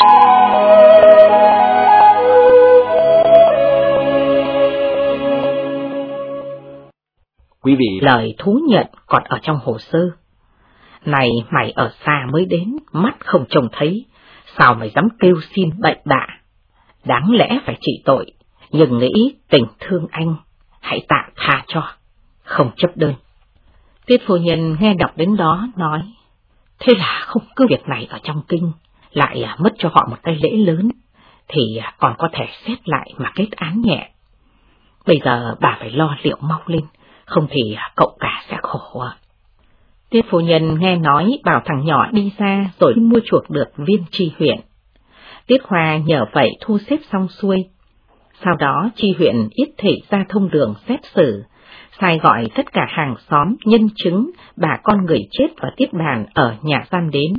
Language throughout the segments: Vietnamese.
Quý vị, lời thú nhận còn ở trong hồ sơ. Này mày ở xa mới đến, mắt không trông thấy, sao mày dám kêu xin bệnh bạ? Đáng lẽ phải trị tội, nhưng nghĩ tình thương anh, hãy tạ tha cho, không chấp đơn. Tiết phu nhân nghe đọc đến đó nói, thế là không cứ việc này ở trong kinh, lại à, mất cho họ một tay lễ lớn, thì à, còn có thể xét lại mà kết án nhẹ. Bây giờ bà phải lo liệu mau lên, không thì à, cậu cả sẽ khổ. Tiết phu nhân nghe nói bảo thằng nhỏ đi ra rồi mua chuộc được viên tri huyện. Tiết Hoa nhờ vậy thu xếp xong xuôi. Sau đó tri huyện ít thị ra thông đường xét xử, sai gọi tất cả hàng xóm, nhân chứng, bà con người chết và tiếp bàn ở nhà giam đến.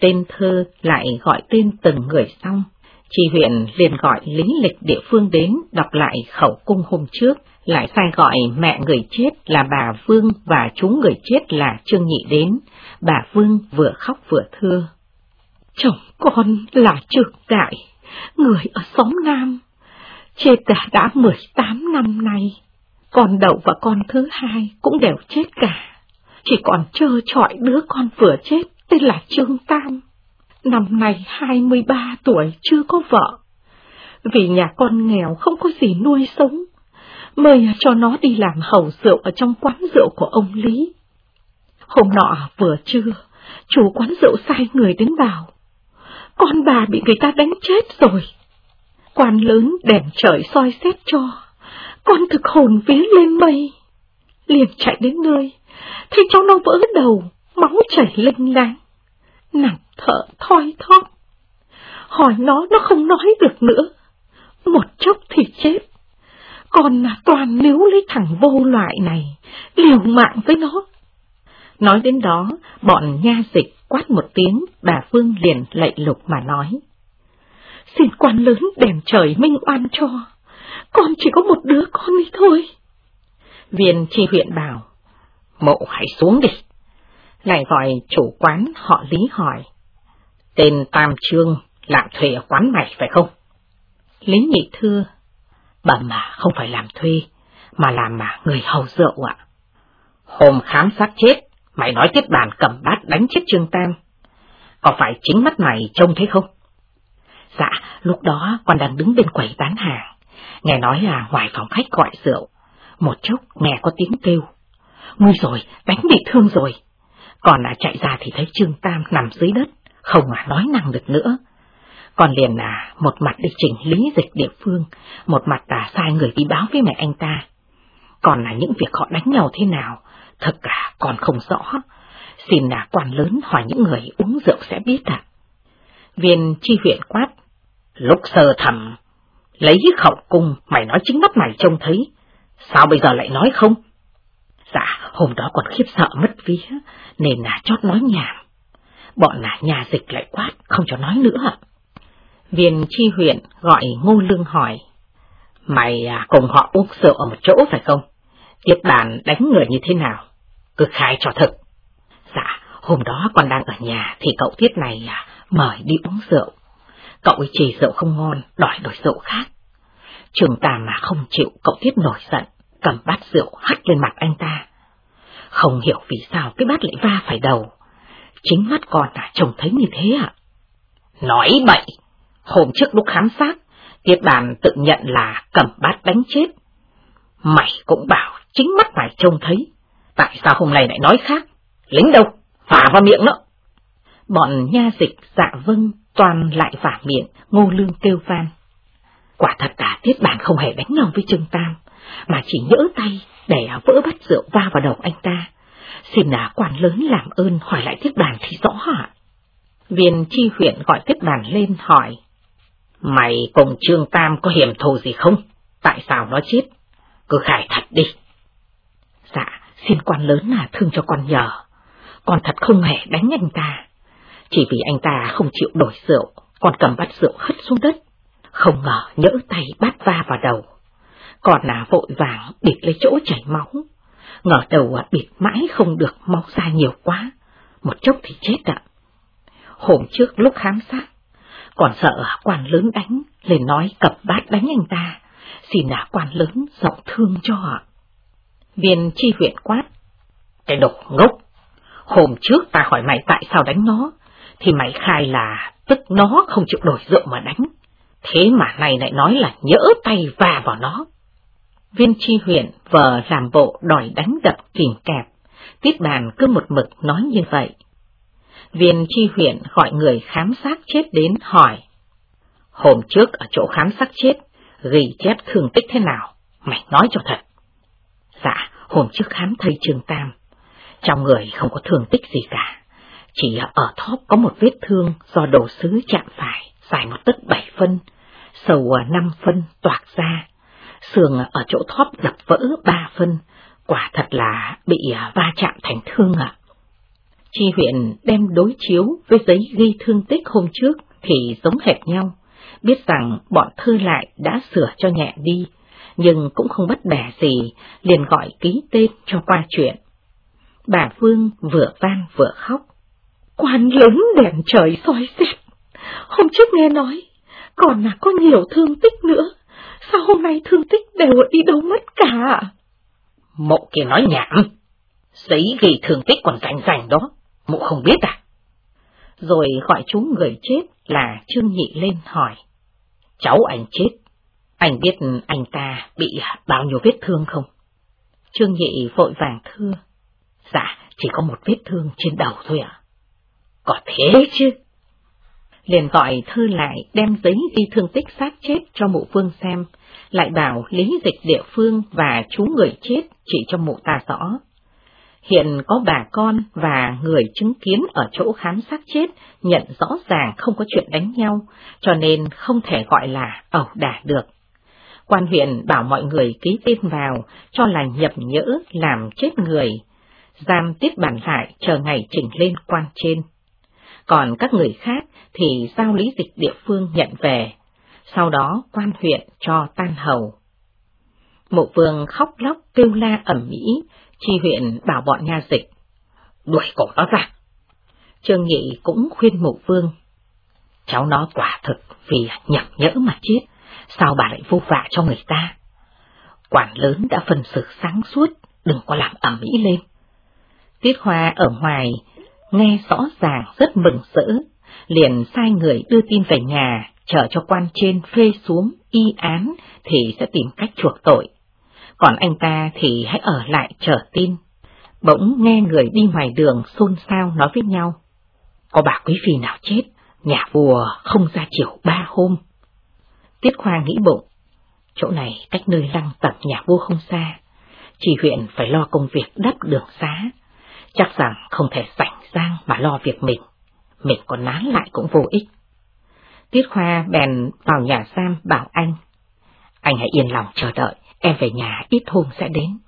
Tên thơ lại gọi tên từng người xong, tri huyện liền gọi lính lịch địa phương đến đọc lại khẩu cung hôm trước, lại sai gọi mẹ người chết là bà Vương và chú người chết là Trương Nhị đến, bà Vương vừa khóc vừa thưa. Chồng con là Trương Đại, người ở xóm Nam, chết đã đã 18 năm nay, con đầu và con thứ hai cũng đều chết cả, chỉ còn trơ trọi đứa con vừa chết tên là Trương Tam. Năm nay 23 tuổi chưa có vợ, vì nhà con nghèo không có gì nuôi sống mời cho nó đi làm hầu rượu ở trong quán rượu của ông Lý. Hôm nọ vừa trưa, chủ quán rượu sai người đến bảo, con bà bị người ta đánh chết rồi. Quan lớn đèn trời soi xét cho, con thực hồn vía lên mây. Liền chạy đến nơi, thấy cháu nó vỡ đầu, máu chảy linh láng, Nàng thở thoi thóp. Hỏi nó, nó không nói được nữa, một chốc thì chết còn là toàn nếu lấy thằng vô loại này, liều mạng với nó. Nói đến đó, bọn nha dịch quát một tiếng, bà Phương liền lạy lục mà nói. Xin quan lớn đèn trời minh oan cho, con chỉ có một đứa con đi thôi. Viên tri huyện bảo, mộ hãy xuống đi. Lại gọi chủ quán họ lý hỏi, tên Tam Trương làm thuê ở quán mày phải không? Lý nhị thưa, Bẩm mà không phải làm thuê, mà làm mà người hầu rượu ạ. Hôm khám xác chết, mày nói tiếp bàn cầm bát đánh chết Trương Tam. Có phải chính mắt mày trông thấy không? Dạ, lúc đó con đang đứng bên quầy bán hàng. Nghe nói là ngoài phòng khách gọi rượu. Một chốc nghe có tiếng kêu. Nguy rồi, đánh bị thương rồi. Còn là chạy ra thì thấy Trương Tam nằm dưới đất, không mà nói năng được nữa. Còn liền là một mặt đi chỉnh lý dịch địa phương, một mặt là sai người đi báo với mẹ anh ta. Còn là những việc họ đánh nhau thế nào, thật cả còn không rõ. Xin là quan lớn hỏi những người uống rượu sẽ biết ạ. Viên chi huyện quát, lúc sơ thầm, lấy khẩu cung mày nói chính mắt mày trông thấy, sao bây giờ lại nói không? Dạ, hôm đó còn khiếp sợ mất vía, nên là chót nói nhảm. Bọn là nhà dịch lại quát, không cho nói nữa. Viên chi huyện gọi Ngô Lương hỏi, Mày à, cùng họ uống rượu ở một chỗ phải không? Tiếp bàn đánh người như thế nào? Cứ khai cho thật Dạ, hôm đó còn đang ở nhà thì cậu Tiết này à, mời đi uống rượu. Cậu ấy chỉ rượu không ngon, đòi đổi rượu khác. Trường tà mà không chịu, cậu Tiết nổi giận, cầm bát rượu hắt lên mặt anh ta. Không hiểu vì sao cái bát lại va phải đầu. Chính mắt con đã trông thấy như thế ạ. Nói bậy! Hôm trước lúc khám sát, Tiết bàn tự nhận là cầm bát đánh chết. Mày cũng bảo chính mắt mày trông thấy. Tại sao hôm nay lại nói khác? Lính đâu? Phả vào miệng nữa. Bọn nha dịch dạ vâng toàn lại phả miệng, ngô lương kêu van. Quả thật cả tiết bàn không hề đánh nhau với Trương Tam, mà chỉ nhỡ tay để vỡ bát rượu va vào đầu anh ta. Xin là quan lớn làm ơn hỏi lại tiết bàn thì rõ hả? Viên chi huyện gọi tiết bàn lên hỏi. Mày cùng Trương Tam có hiểm thù gì không? Tại sao nó chết? Cứ khai thật đi. Dạ, xin quan lớn là thương cho con nhờ. Con thật không hề đánh anh ta. Chỉ vì anh ta không chịu đổi rượu, con cầm bát rượu hất xuống đất. Không ngờ nhỡ tay bát va vào đầu. Còn là vội vàng bịt lấy chỗ chảy máu. Ngờ đầu à, bịt mãi không được máu ra nhiều quá. Một chốc thì chết ạ. Hôm trước lúc khám sát, còn sợ quan lớn đánh, lên nói cập bát đánh anh ta, xin là quan lớn rộng thương cho ạ. Viên chi huyện quát, cái đồ ngốc, hôm trước ta hỏi mày tại sao đánh nó, thì mày khai là tức nó không chịu đổi rượu mà đánh, thế mà này lại nói là nhỡ tay va vào nó. Viên chi huyện vờ làm bộ đòi đánh đập kìm kẹp, tiết bàn cứ một mực nói như vậy. Viên chi huyện gọi người khám sát chết đến hỏi. Hôm trước ở chỗ khám sát chết, ghi chép thương tích thế nào? Mày nói cho thật. Dạ, hôm trước khám thầy Trường Tam. Trong người không có thương tích gì cả. Chỉ ở thóp có một vết thương do đồ sứ chạm phải, dài một tấc bảy phân, sầu à, năm phân toạc ra. Sườn ở chỗ thóp đập vỡ ba phân, quả thật là bị à, va chạm thành thương ạ. Chi huyện đem đối chiếu với giấy ghi thương tích hôm trước thì giống hệt nhau, biết rằng bọn thư lại đã sửa cho nhẹ đi, nhưng cũng không bất bẻ gì, liền gọi ký tên cho qua chuyện. Bà Phương vừa van vừa khóc. Quan lớn đèn trời soi xét, hôm trước nghe nói, còn là có nhiều thương tích nữa, sao hôm nay thương tích đều đi đâu mất cả? Mộ kia nói nhảm, giấy ghi thương tích còn rành rành đó, mụ không biết à? Rồi gọi chú người chết là Trương Nhị lên hỏi. Cháu anh chết, anh biết anh ta bị bao nhiêu vết thương không? Trương Nhị vội vàng thưa. Dạ, chỉ có một vết thương trên đầu thôi ạ. À? Có thế chứ. Liền gọi thư lại đem giấy ghi thương tích xác chết cho mụ vương xem, lại bảo lý dịch địa phương và chú người chết chỉ cho mụ ta rõ. Hiện có bà con và người chứng kiến ở chỗ khám xác chết nhận rõ ràng không có chuyện đánh nhau, cho nên không thể gọi là ẩu đả được. Quan huyện bảo mọi người ký tên vào, cho là nhập nhỡ làm chết người, giam tiếp bản lại chờ ngày chỉnh lên quan trên. Còn các người khác thì giao lý dịch địa phương nhận về, sau đó quan huyện cho tan hầu. Mộ vương khóc lóc kêu la ẩm mỹ, chi huyện bảo bọn nha dịch, đuổi cổ nó ra. Trương Nghị cũng khuyên mộ vương, cháu nó quả thực vì nhậm nhỡ mà chết, sao bà lại vô vạ cho người ta? Quản lớn đã phần sự sáng suốt, đừng có làm ẩm mỹ lên. Tiết Hoa ở ngoài, nghe rõ ràng rất mừng rỡ, liền sai người đưa tin về nhà, chờ cho quan trên phê xuống y án thì sẽ tìm cách chuộc tội. Còn anh ta thì hãy ở lại chờ tin. Bỗng nghe người đi ngoài đường xôn xao nói với nhau. Có bà quý phi nào chết, nhà vua không ra chiều ba hôm. Tiết Khoa nghĩ bụng, chỗ này cách nơi lăng tập nhà vua không xa, chỉ huyện phải lo công việc đắp đường xá, chắc rằng không thể sảnh sang mà lo việc mình, mình còn nán lại cũng vô ích. Tiết Khoa bèn vào nhà giam bảo anh, anh hãy yên lòng chờ đợi, em về nhà ít hôm sẽ đến.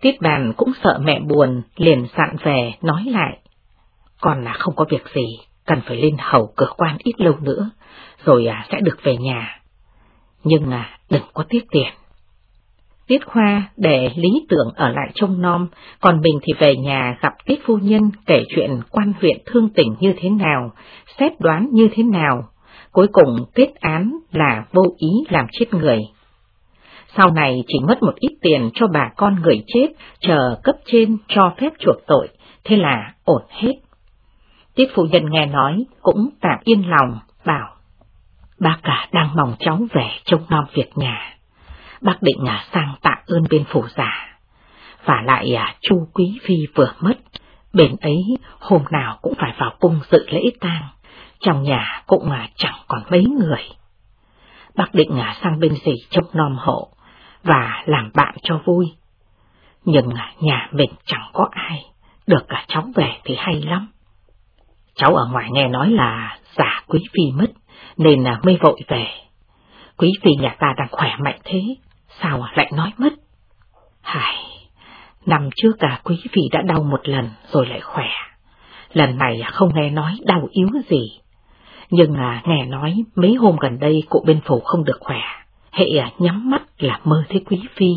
Tiết bàn cũng sợ mẹ buồn, liền sạn về, nói lại. Còn là không có việc gì, cần phải lên hầu cửa quan ít lâu nữa, rồi à, sẽ được về nhà. Nhưng à, đừng có tiếc tiền. Tiết Khoa để lý tưởng ở lại trông nom, còn mình thì về nhà gặp Tiết Phu Nhân kể chuyện quan huyện thương tình như thế nào, xét đoán như thế nào. Cuối cùng kết án là vô ý làm chết người. Sau này chỉ mất một ít tiền cho bà con người chết, chờ cấp trên cho phép chuộc tội, thế là ổn hết. Tiết Phu Nhân nghe nói cũng tạm yên lòng, bảo. ba cả đang mong cháu về trông nom việc nhà bác định à, sang tạ ơn bên phủ giả. Và lại à, Chu Quý Phi vừa mất, bên ấy hôm nào cũng phải vào cung dự lễ tang, trong nhà cũng à, chẳng còn mấy người. Bác định à, sang bên gì trông nom hộ, và làm bạn cho vui. Nhưng à, nhà mình chẳng có ai, được cả cháu về thì hay lắm. Cháu ở ngoài nghe nói là giả quý phi mất, nên là mới vội về. Quý phi nhà ta đang khỏe mạnh thế, sao à? lại nói mất? Hải, năm trước cả quý vị đã đau một lần rồi lại khỏe. Lần này à, không nghe nói đau yếu gì. Nhưng à, nghe nói mấy hôm gần đây cụ bên phủ không được khỏe. Hệ à, nhắm mắt là mơ thấy quý phi.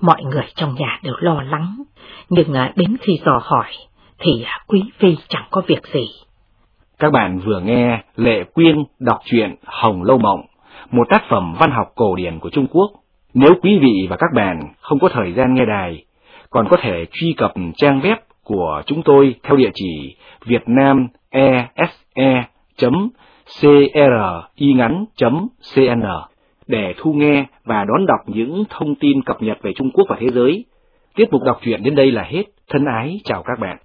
Mọi người trong nhà đều lo lắng. Nhưng à, đến khi dò hỏi thì à, quý phi chẳng có việc gì. Các bạn vừa nghe Lệ Quyên đọc truyện Hồng Lâu Mộng, một tác phẩm văn học cổ điển của Trung Quốc. Nếu quý vị và các bạn không có thời gian nghe đài, còn có thể truy cập trang web của chúng tôi theo địa chỉ vietnamese.cringắn.cn e để thu nghe và đón đọc những thông tin cập nhật về Trung Quốc và thế giới. Tiết mục đọc truyện đến đây là hết. Thân ái chào các bạn.